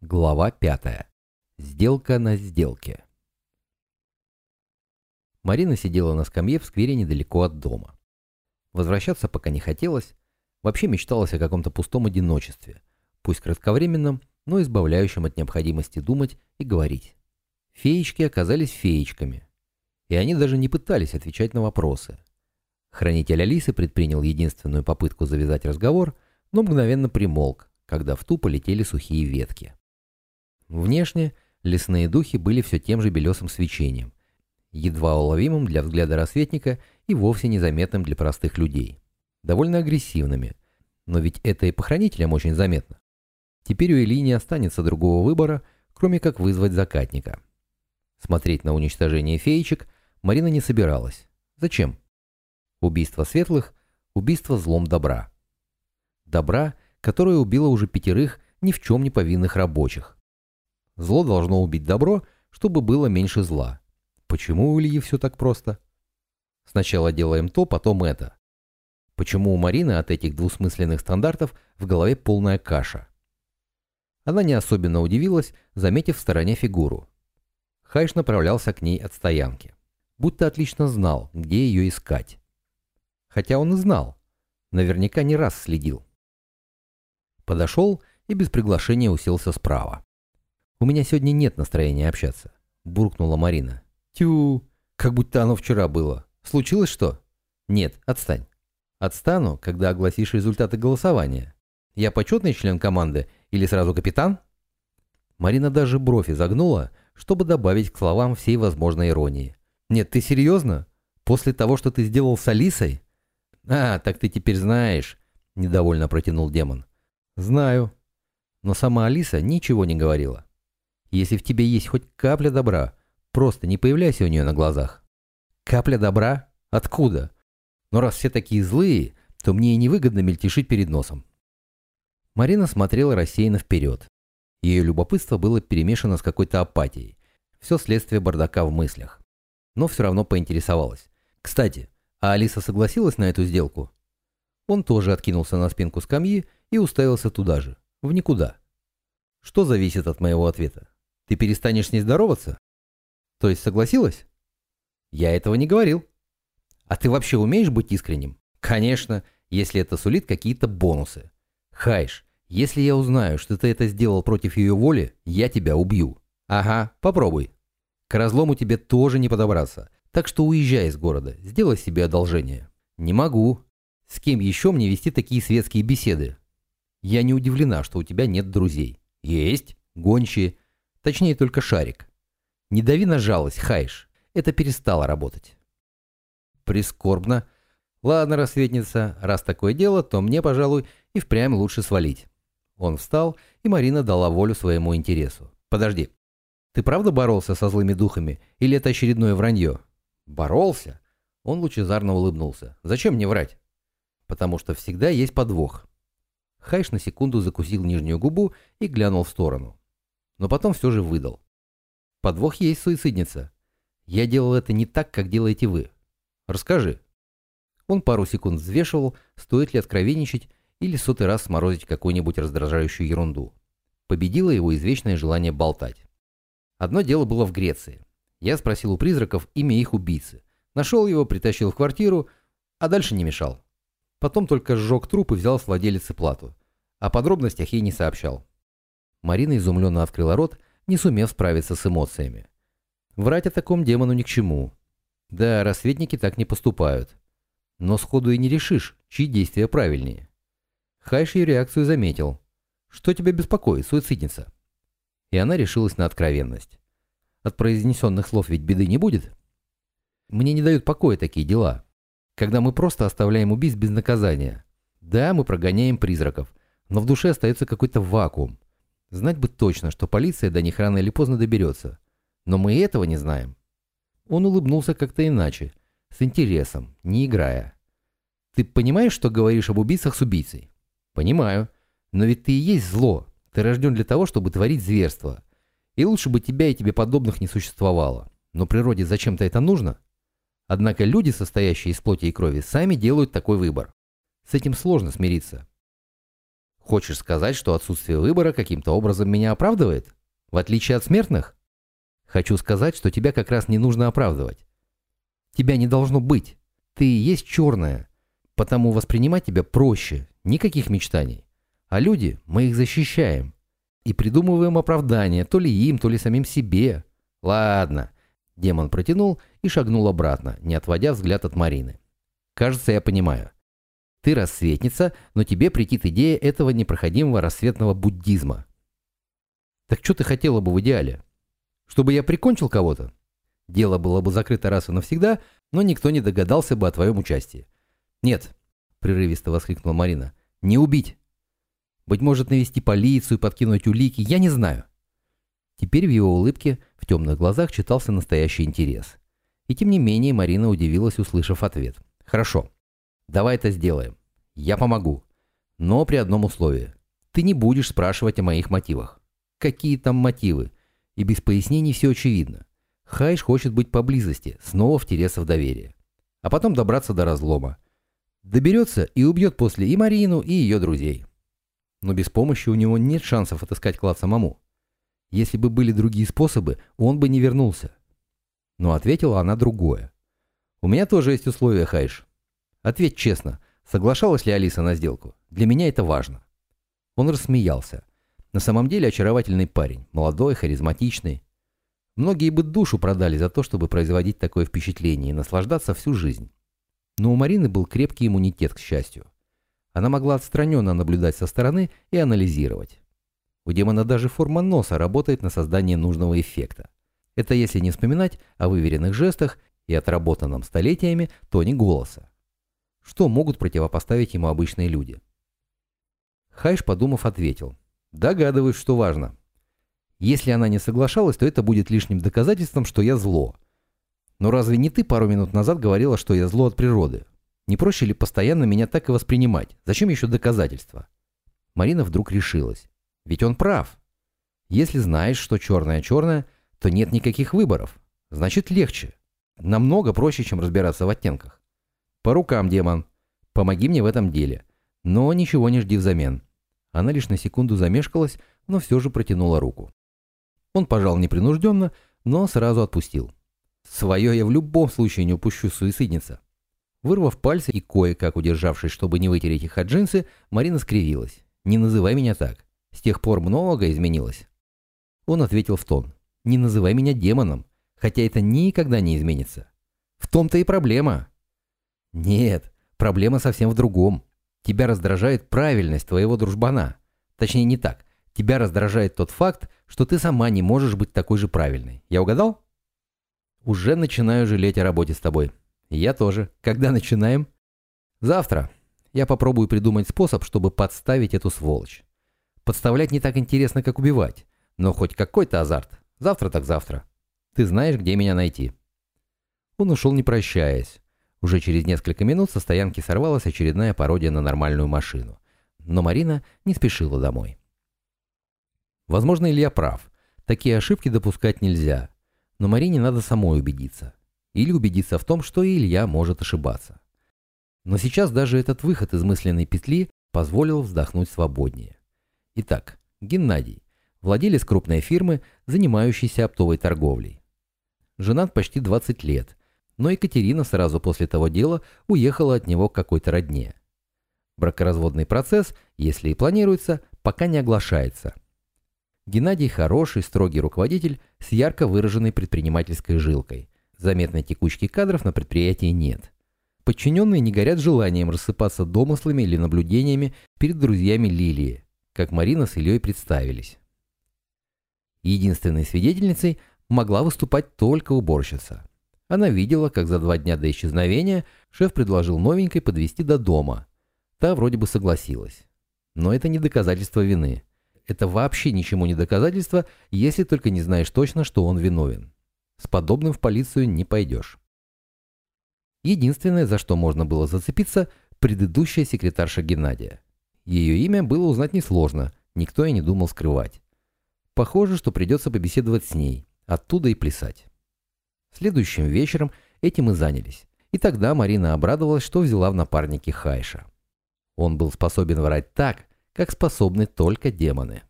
Глава 5. Сделка на сделке. Марина сидела на скамье в сквере недалеко от дома. Возвращаться пока не хотелось, вообще мечталось о каком-то пустом одиночестве, пусть кратковременном, но избавляющем от необходимости думать и говорить. Феечки оказались феечками, и они даже не пытались отвечать на вопросы. Хранитель Алисы предпринял единственную попытку завязать разговор, но мгновенно примолк, когда в ту полетели сухие ветки. Внешне лесные духи были все тем же белесым свечением, едва уловимым для взгляда рассветника и вовсе незаметным для простых людей. Довольно агрессивными, но ведь это и по хранителям очень заметно. Теперь у Ильи не останется другого выбора, кроме как вызвать закатника. Смотреть на уничтожение феечек Марина не собиралась. Зачем? Убийство светлых – убийство злом добра. Добра, которое убило уже пятерых ни в чем не повинных рабочих. Зло должно убить добро, чтобы было меньше зла. Почему у Ильи все так просто? Сначала делаем то, потом это. Почему у Марины от этих двусмысленных стандартов в голове полная каша? Она не особенно удивилась, заметив в стороне фигуру. Хайш направлялся к ней от стоянки. Будто отлично знал, где ее искать. Хотя он и знал. Наверняка не раз следил. Подошел и без приглашения уселся справа. «У меня сегодня нет настроения общаться», — буркнула Марина. «Тю, как будто оно вчера было. Случилось что?» «Нет, отстань». «Отстану, когда огласишь результаты голосования. Я почетный член команды или сразу капитан?» Марина даже бровь изогнула, чтобы добавить к словам всей возможной иронии. «Нет, ты серьезно? После того, что ты сделал с Алисой?» «А, так ты теперь знаешь», — недовольно протянул демон. «Знаю». Но сама Алиса ничего не говорила. Если в тебе есть хоть капля добра, просто не появляйся у нее на глазах. Капля добра? Откуда? Но раз все такие злые, то мне и невыгодно мельтешить перед носом. Марина смотрела рассеянно вперед. Ее любопытство было перемешано с какой-то апатией. Все следствие бардака в мыслях. Но все равно поинтересовалась. Кстати, а Алиса согласилась на эту сделку? Он тоже откинулся на спинку скамьи и уставился туда же, в никуда. Что зависит от моего ответа? Ты перестанешь с ней здороваться? То есть согласилась? Я этого не говорил. А ты вообще умеешь быть искренним? Конечно, если это сулит какие-то бонусы. Хайш, если я узнаю, что ты это сделал против ее воли, я тебя убью. Ага, попробуй. К разлому тебе тоже не подобраться. Так что уезжай из города, сделай себе одолжение. Не могу. С кем еще мне вести такие светские беседы? Я не удивлена, что у тебя нет друзей. Есть, гончие, Точнее, только шарик. Не дави на жалость, Хайш. Это перестало работать. Прискорбно. Ладно, рассветница, раз такое дело, то мне, пожалуй, и впрямь лучше свалить. Он встал, и Марина дала волю своему интересу. Подожди. Ты правда боролся со злыми духами, или это очередное вранье? Боролся? Он лучезарно улыбнулся. Зачем мне врать? Потому что всегда есть подвох. Хайш на секунду закусил нижнюю губу и глянул в сторону но потом все же выдал. Подвох есть, суицидница. Я делал это не так, как делаете вы. Расскажи. Он пару секунд взвешивал, стоит ли откровенничать или сотый раз сморозить какую-нибудь раздражающую ерунду. Победило его извечное желание болтать. Одно дело было в Греции. Я спросил у призраков имя их убийцы. Нашел его, притащил в квартиру, а дальше не мешал. Потом только сжег труп и взял с владелицы плату. О подробностях ей не сообщал. Марина изумленно открыла рот, не сумев справиться с эмоциями. Врать о таком демону ни к чему. Да, рассветники так не поступают. Но сходу и не решишь, чьи действия правильнее. Хайш ее реакцию заметил. «Что тебя беспокоит, суицидница?» И она решилась на откровенность. От произнесенных слов ведь беды не будет. Мне не дают покоя такие дела. Когда мы просто оставляем убийц без наказания. Да, мы прогоняем призраков, но в душе остается какой-то вакуум. Знать бы точно, что полиция до них рано или поздно доберется. Но мы этого не знаем. Он улыбнулся как-то иначе, с интересом, не играя. Ты понимаешь, что говоришь об убийцах с убийцей? Понимаю. Но ведь ты и есть зло. Ты рожден для того, чтобы творить зверство. И лучше бы тебя и тебе подобных не существовало. Но природе зачем-то это нужно? Однако люди, состоящие из плоти и крови, сами делают такой выбор. С этим сложно смириться. Хочешь сказать, что отсутствие выбора каким-то образом меня оправдывает? В отличие от смертных? Хочу сказать, что тебя как раз не нужно оправдывать. Тебя не должно быть. Ты и есть черная. Потому воспринимать тебя проще. Никаких мечтаний. А люди, мы их защищаем. И придумываем оправдания, то ли им, то ли самим себе. Ладно. Демон протянул и шагнул обратно, не отводя взгляд от Марины. Кажется, я понимаю. Ты рассветница, но тебе претит идея этого непроходимого рассветного буддизма. Так что ты хотела бы в идеале? Чтобы я прикончил кого-то? Дело было бы закрыто раз и навсегда, но никто не догадался бы о твоем участии. Нет, прерывисто воскликнула Марина, не убить. Быть может, навести полицию, подкинуть улики, я не знаю. Теперь в его улыбке, в темных глазах читался настоящий интерес. И тем не менее Марина удивилась, услышав ответ. «Хорошо, давай это сделаем. Я помогу. Но при одном условии. Ты не будешь спрашивать о моих мотивах. Какие там мотивы? И без пояснений все очевидно. Хайш хочет быть поблизости, снова втереться в доверие. А потом добраться до разлома. Доберется и убьет после и Марину, и ее друзей. Но без помощи у него нет шансов отыскать клад самому. Если бы были другие способы, он бы не вернулся. Но ответила она другое. «У меня тоже есть условия, Хайш. Ответь честно, соглашалась ли Алиса на сделку? Для меня это важно». Он рассмеялся. На самом деле очаровательный парень, молодой, харизматичный. Многие бы душу продали за то, чтобы производить такое впечатление и наслаждаться всю жизнь. Но у Марины был крепкий иммунитет, к счастью. Она могла отстраненно наблюдать со стороны и анализировать. У демона даже форма носа работает на создание нужного эффекта. Это если не вспоминать о выверенных жестах и отработанном столетиями тоне голоса. Что могут противопоставить ему обычные люди? Хайш, подумав, ответил. Догадываюсь, что важно. Если она не соглашалась, то это будет лишним доказательством, что я зло. Но разве не ты пару минут назад говорила, что я зло от природы? Не проще ли постоянно меня так и воспринимать? Зачем еще доказательства? Марина вдруг решилась. Ведь он прав. Если знаешь, что черное-черное, то нет никаких выборов. Значит, легче. Намного проще, чем разбираться в оттенках. По рукам, демон. Помоги мне в этом деле. Но ничего не жди взамен. Она лишь на секунду замешкалась, но все же протянула руку. Он пожал непринужденно, но сразу отпустил. Свое я в любом случае не упущу, суицидница. Вырвав пальцы и кое-как удержавшись, чтобы не вытереть их от джинсы, Марина скривилась. «Не называй меня так. С тех пор многое изменилось. Он ответил в тон. Не называй меня демоном, хотя это никогда не изменится. В том-то и проблема. Нет, проблема совсем в другом. Тебя раздражает правильность твоего дружбана. Точнее, не так. Тебя раздражает тот факт, что ты сама не можешь быть такой же правильной. Я угадал? Уже начинаю жалеть о работе с тобой. Я тоже. Когда начинаем? Завтра. Я попробую придумать способ, чтобы подставить эту сволочь. Подставлять не так интересно, как убивать. Но хоть какой-то азарт. Завтра так завтра. Ты знаешь, где меня найти. Он ушел не прощаясь. Уже через несколько минут со стоянки сорвалась очередная пародия на нормальную машину. Но Марина не спешила домой. Возможно, Илья прав. Такие ошибки допускать нельзя. Но Марине надо самой убедиться. Или убедиться в том, что и Илья может ошибаться. Но сейчас даже этот выход из мысленной петли позволил вздохнуть свободнее. Итак, Геннадий, владелец крупной фирмы, занимающейся оптовой торговлей. Женат почти 20 лет, но Екатерина сразу после того дела уехала от него к какой-то родне. Бракоразводный процесс, если и планируется, пока не оглашается. Геннадий хороший, строгий руководитель с ярко выраженной предпринимательской жилкой. Заметной текучки кадров на предприятии нет. Подчиненные не горят желанием рассыпаться домыслами или наблюдениями перед друзьями Лилии как Марина с Ильей представились. Единственной свидетельницей могла выступать только уборщица. Она видела, как за два дня до исчезновения шеф предложил новенькой подвести до дома. Та вроде бы согласилась. Но это не доказательство вины. Это вообще ничему не доказательство, если только не знаешь точно, что он виновен. С подобным в полицию не пойдешь. Единственное, за что можно было зацепиться, предыдущая секретарша Геннадия. Ее имя было узнать несложно, никто и не думал скрывать. Похоже, что придется побеседовать с ней, оттуда и плясать. Следующим вечером этим и занялись. И тогда Марина обрадовалась, что взяла в напарники Хайша. Он был способен врать так, как способны только демоны.